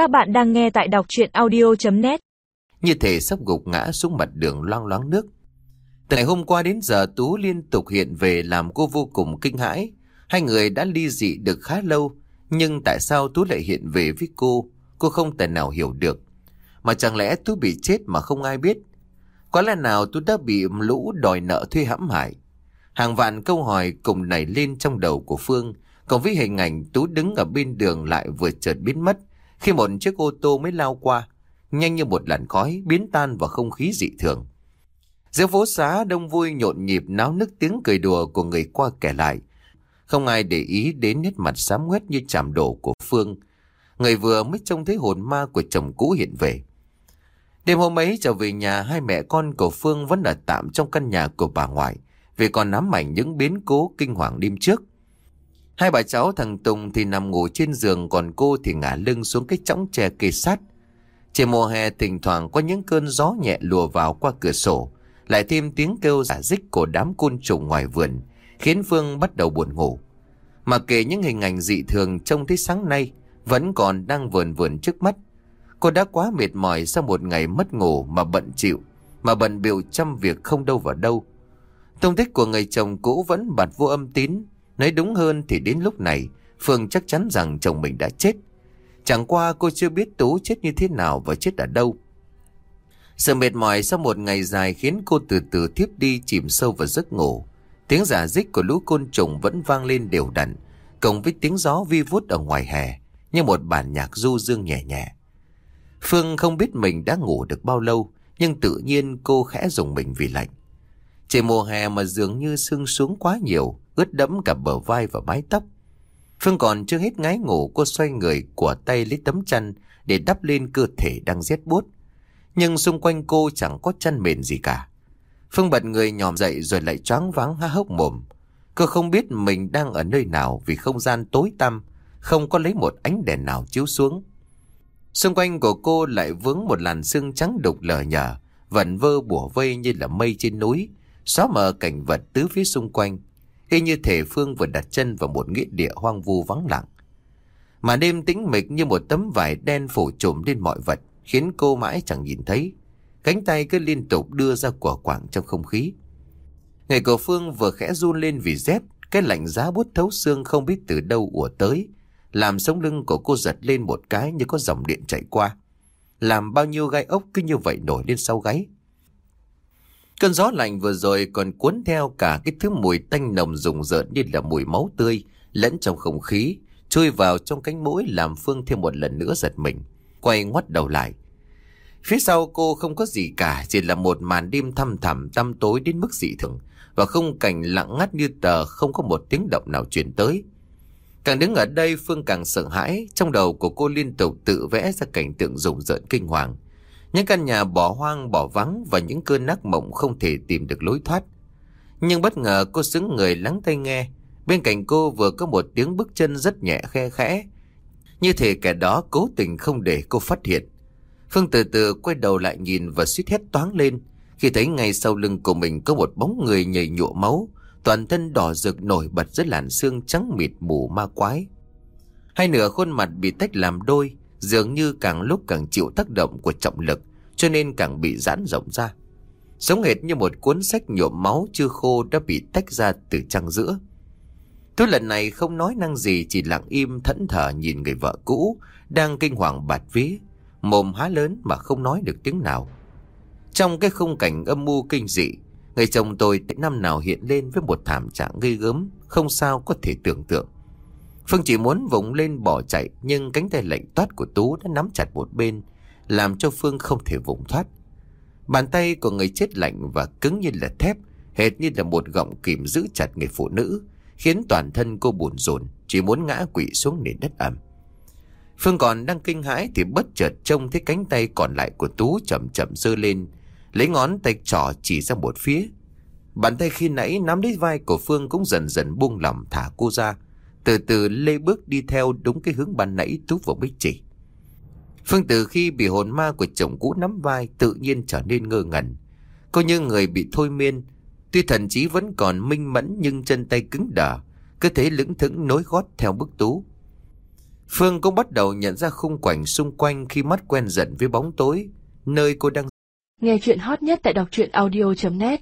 Các bạn đang nghe tại đọc chuyện audio.net Như thể sắp gục ngã xuống mặt đường loang loáng nước. Từ ngày hôm qua đến giờ Tú liên tục hiện về làm cô vô cùng kinh hãi. Hai người đã ly dị được khá lâu, nhưng tại sao Tú lại hiện về với cô? Cô không thể nào hiểu được. Mà chẳng lẽ Tú bị chết mà không ai biết? Có lẽ nào Tú đã bị lũ đòi nợ thuê hãm hại? Hàng vạn câu hỏi cùng nảy lên trong đầu của Phương, còn với hình ảnh Tú đứng ở bên đường lại vừa chợt biến mất khi một chiếc ô tô mới lao qua, nhanh như một làn khói biến tan vào không khí dị thường. Giữa phố xá đông vui nhộn nhịp náo nức tiếng cười đùa của người qua kẻ lại. Không ai để ý đến nét mặt xám nguyết như chạm đổ của Phương. Người vừa mới trông thấy hồn ma của chồng cũ hiện về. Đêm hôm ấy trở về nhà hai mẹ con của Phương vẫn ở tạm trong căn nhà của bà ngoại vì còn nắm ảnh những biến cố kinh hoàng đêm trước. Hai bà cháu thằng Tùng thì nằm ngủ trên giường còn cô thì ngả lưng xuống cái chõng tre kê sát. Trời mùa hè thỉnh thoảng có những cơn gió nhẹ lùa vào qua cửa sổ, lại thêm tiếng kêu giả dích của đám côn trùng ngoài vườn, khiến Phương bắt đầu buồn ngủ. Mà kể những hình ảnh dị thường trông thấy sáng nay, vẫn còn đang vườn vườn trước mắt. Cô đã quá mệt mỏi sau một ngày mất ngủ mà bận chịu, mà bận biểu trăm việc không đâu vào đâu. Tông tích của người chồng cũ vẫn bạt vô âm tín, Nói đúng hơn thì đến lúc này, Phương chắc chắn rằng chồng mình đã chết. Chẳng qua cô chưa biết Tú chết như thế nào và chết ở đâu. Sự mệt mỏi sau một ngày dài khiến cô từ từ tiếp đi, chìm sâu vào giấc ngủ. Tiếng giả dích của lũ côn trùng vẫn vang lên đều đặn, Cộng với tiếng gió vi vút ở ngoài hè, Như một bản nhạc du dương nhẹ nhẹ. Phương không biết mình đã ngủ được bao lâu, Nhưng tự nhiên cô khẽ dùng mình vì lạnh. Trời mùa hè mà dường như sương xuống quá nhiều ướt đẫm cả bờ vai và mái tóc. Phương còn chưa hết ngái ngủ cô xoay người của tay lấy tấm chăn để đắp lên cơ thể đang rét buốt. Nhưng xung quanh cô chẳng có chăn mền gì cả. Phương bật người nhòm dậy rồi lại choáng váng há hốc mồm. Cô không biết mình đang ở nơi nào vì không gian tối tăm, không có lấy một ánh đèn nào chiếu xuống. Xung quanh của cô lại vướng một làn sương trắng đục lờ nhờ, vẩn vơ bủa vây như là mây trên núi, xóa mờ cảnh vật tứ phía xung quanh y như thể Phương vừa đặt chân vào một nghĩa địa hoang vu vắng lặng. Mà đêm tĩnh mịch như một tấm vải đen phủ trùm lên mọi vật, khiến cô mãi chẳng nhìn thấy. Cánh tay cứ liên tục đưa ra quả quảng trong không khí. Người của Phương vừa khẽ run lên vì rét, cái lạnh giá bút thấu xương không biết từ đâu ùa tới, làm sống lưng của cô giật lên một cái như có dòng điện chạy qua. Làm bao nhiêu gai ốc cứ như vậy nổi lên sau gáy. Cơn gió lạnh vừa rồi còn cuốn theo cả cái thứ mùi tanh nồng rùng rợn như là mùi máu tươi lẫn trong không khí, chui vào trong cánh mũi làm Phương thêm một lần nữa giật mình, quay ngoắt đầu lại. Phía sau cô không có gì cả, chỉ là một màn đêm thăm thẳm tăm tối đến mức dị thường và không cảnh lặng ngắt như tờ không có một tiếng động nào truyền tới. Càng đứng ở đây Phương càng sợ hãi, trong đầu của cô liên tục tự vẽ ra cảnh tượng rùng rợn kinh hoàng. Những căn nhà bỏ hoang, bỏ vắng và những cơn ác mộng không thể tìm được lối thoát. Nhưng bất ngờ cô xứng người lắng tay nghe. Bên cạnh cô vừa có một tiếng bước chân rất nhẹ khe khẽ. Như thể kẻ đó cố tình không để cô phát hiện. Phương từ từ quay đầu lại nhìn và suýt hét toáng lên. Khi thấy ngay sau lưng của mình có một bóng người nhảy nhụa máu. Toàn thân đỏ rực nổi bật dưới làn xương trắng mịt mù ma quái. Hai nửa khuôn mặt bị tách làm đôi dường như càng lúc càng chịu tác động của trọng lực, cho nên càng bị giãn rộng ra. Sống hệt như một cuốn sách nhuộm máu chưa khô đã bị tách ra từ trăng giữa. Tôi lần này không nói năng gì chỉ lặng im thẫn thờ nhìn người vợ cũ đang kinh hoàng bạt vía, mồm há lớn mà không nói được tiếng nào. Trong cái khung cảnh âm mưu kinh dị, người chồng tôi năm nào hiện lên với một thảm trạng gây gớm, không sao có thể tưởng tượng. Phương chỉ muốn vùng lên bỏ chạy nhưng cánh tay lạnh toát của Tú đã nắm chặt một bên, làm cho Phương không thể vùng thoát. Bàn tay của người chết lạnh và cứng như là thép, hệt như là một gọng kìm giữ chặt người phụ nữ, khiến toàn thân cô buồn rộn, chỉ muốn ngã quỵ xuống nền đất ẩm. Phương còn đang kinh hãi thì bất chợt trông thấy cánh tay còn lại của Tú chậm chậm dơ lên, lấy ngón tay trỏ chỉ ra một phía. Bàn tay khi nãy nắm lấy vai của Phương cũng dần dần buông lỏng thả cô ra. Từ từ lê bước đi theo đúng cái hướng ban nãy Tú vào bích chỉ. Phương từ khi bị hồn ma của chồng cũ nắm vai tự nhiên trở nên ngơ ngẩn. Coi như người bị thôi miên. Tuy thần trí vẫn còn minh mẫn nhưng chân tay cứng đờ. Cứ thế lững thững nối gót theo bức Tú. Phương cũng bắt đầu nhận ra khung cảnh xung quanh khi mắt quen dần với bóng tối, nơi cô đang Nghe chuyện hot nhất tại đọc truyện audio.net